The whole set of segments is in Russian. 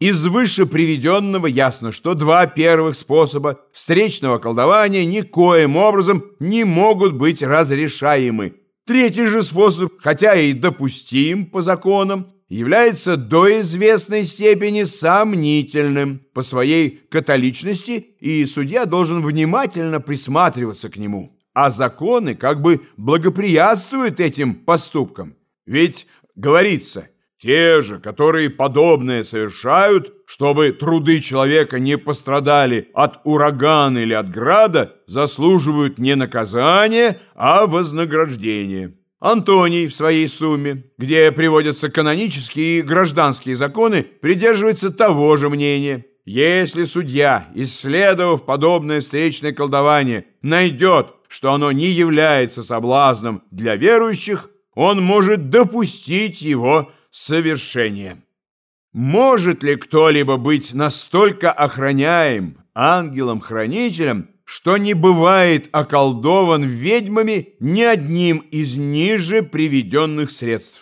Из выше приведенного ясно, что два первых способа встречного колдования никоим образом не могут быть разрешаемы. Третий же способ, хотя и допустим по законам, является до известной степени сомнительным по своей католичности, и судья должен внимательно присматриваться к нему. А законы как бы благоприятствуют этим поступкам. Ведь говорится – те же, которые подобное совершают, чтобы труды человека не пострадали от урагана или от града, заслуживают не наказания, а вознаграждения. Антоний в своей сумме, где приводятся канонические и гражданские законы, придерживается того же мнения. Если судья, исследовав подобное встречное колдование, найдет, что оно не является соблазном для верующих, он может допустить его совершение. Может ли кто-либо быть настолько охраняем ангелом-хранителем, что не бывает околдован ведьмами ни одним из ниже приведенных средств?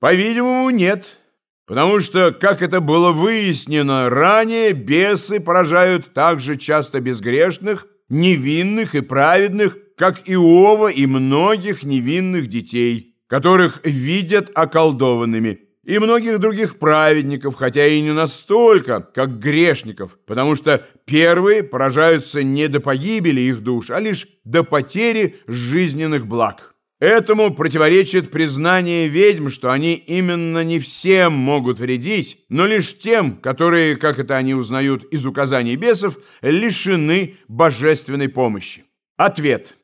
По-видимому, нет. Потому что, как это было выяснено ранее, бесы поражают так же часто безгрешных, невинных и праведных, как Иова и многих невинных детей, которых видят околдованными, и многих других праведников, хотя и не настолько, как грешников, потому что первые поражаются не до погибели их душ, а лишь до потери жизненных благ. Этому противоречит признание ведьм, что они именно не всем могут вредить, но лишь тем, которые, как это они узнают из указаний бесов, лишены божественной помощи. Ответ.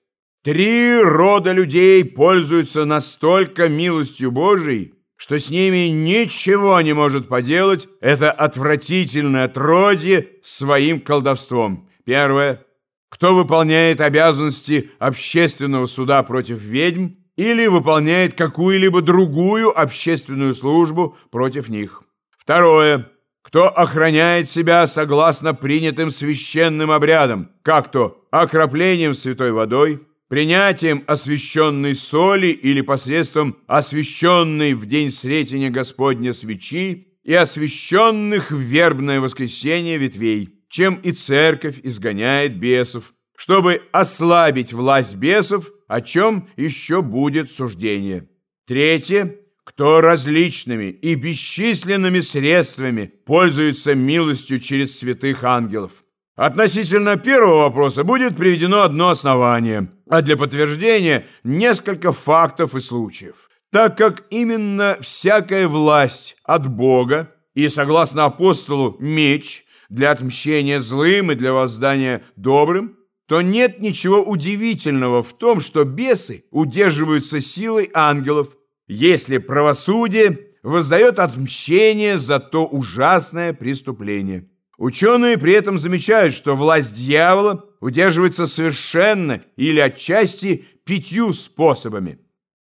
Три рода людей пользуются настолько милостью Божией, что с ними ничего не может поделать это отвратительное отродье своим колдовством. Первое. Кто выполняет обязанности общественного суда против ведьм или выполняет какую-либо другую общественную службу против них. Второе. Кто охраняет себя согласно принятым священным обрядам, как то окроплением святой водой, принятием освященной соли или посредством освященной в день Сретения Господня свечи и освященных в вербное воскресенье ветвей, чем и церковь изгоняет бесов, чтобы ослабить власть бесов, о чем еще будет суждение. Третье. Кто различными и бесчисленными средствами пользуется милостью через святых ангелов. Относительно первого вопроса будет приведено одно основание, а для подтверждения несколько фактов и случаев. Так как именно всякая власть от Бога и, согласно апостолу, меч для отмщения злым и для воздания добрым, то нет ничего удивительного в том, что бесы удерживаются силой ангелов, если правосудие воздает отмщение за то ужасное преступление. Ученые при этом замечают, что власть дьявола удерживается совершенно или отчасти пятью способами.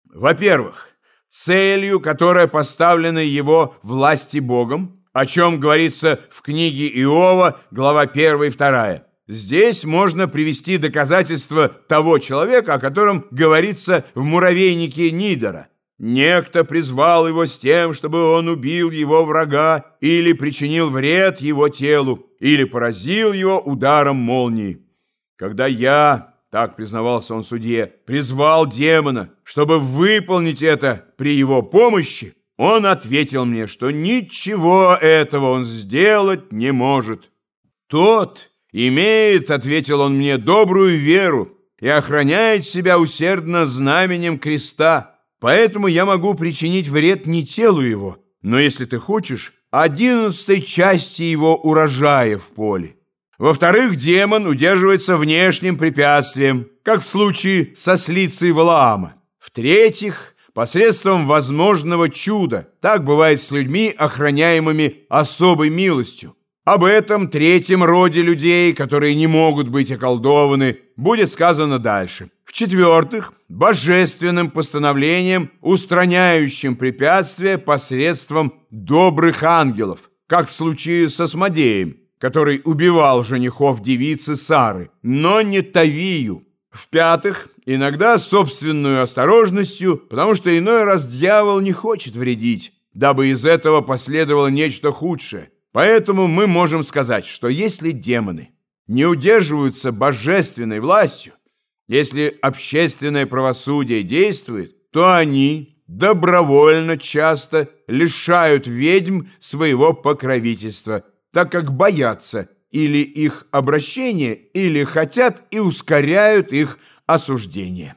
Во-первых, целью, которая поставлена его власти Богом, о чем говорится в книге Иова, глава 1 и 2. Здесь можно привести доказательство того человека, о котором говорится в муравейнике Нидера – Некто призвал его с тем, чтобы он убил его врага или причинил вред его телу, или поразил его ударом молнии. Когда я, так признавался он судье, призвал демона, чтобы выполнить это при его помощи, он ответил мне, что ничего этого он сделать не может. Тот имеет, ответил он мне, добрую веру и охраняет себя усердно знаменем креста, Поэтому я могу причинить вред не телу его, но, если ты хочешь, одиннадцатой части его урожая в поле. Во-вторых, демон удерживается внешним препятствием, как в случае со слицей Валаама. В-третьих, посредством возможного чуда. Так бывает с людьми, охраняемыми особой милостью. Об этом третьем роде людей, которые не могут быть околдованы, будет сказано дальше. В-четвертых, божественным постановлением, устраняющим препятствия посредством добрых ангелов, как в случае с Осмодеем, который убивал женихов девицы Сары, но не Тавию. В-пятых, иногда собственную осторожностью, потому что иной раз дьявол не хочет вредить, дабы из этого последовало нечто худшее. Поэтому мы можем сказать, что если демоны не удерживаются божественной властью, если общественное правосудие действует, то они добровольно часто лишают ведьм своего покровительства, так как боятся или их обращения, или хотят и ускоряют их осуждение.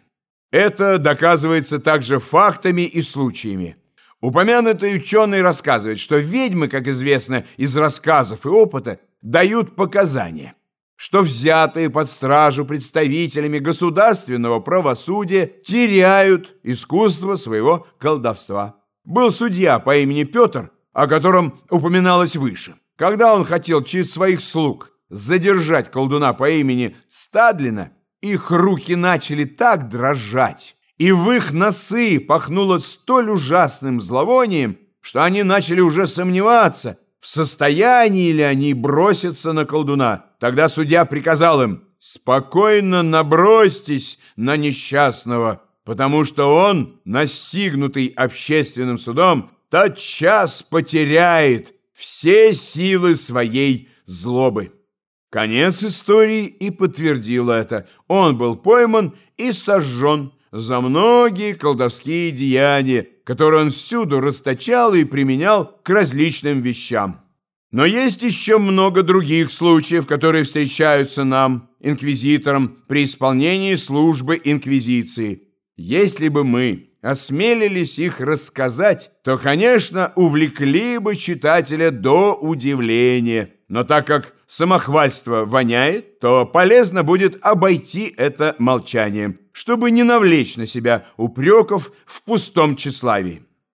Это доказывается также фактами и случаями. Упомянутый ученый рассказывает, что ведьмы, как известно из рассказов и опыта, дают показания что взятые под стражу представителями государственного правосудия теряют искусство своего колдовства. Был судья по имени Петр, о котором упоминалось выше. Когда он хотел через своих слуг задержать колдуна по имени Стадлина, их руки начали так дрожать, и в их носы пахнуло столь ужасным зловонием, что они начали уже сомневаться – в состоянии ли они броситься на колдуна. Тогда судья приказал им «Спокойно набросьтесь на несчастного, потому что он, настигнутый общественным судом, тотчас потеряет все силы своей злобы». Конец истории и подтвердил это. Он был пойман и сожжен за многие колдовские деяния, которые он всюду расточал и применял к различным вещам. Но есть еще много других случаев, которые встречаются нам, инквизиторам, при исполнении службы инквизиции. Если бы мы осмелились их рассказать, то, конечно, увлекли бы читателя до удивления. Но так как самохвальство воняет, то полезно будет обойти это молчанием, чтобы не навлечь на себя упреков в пустом тщеславии.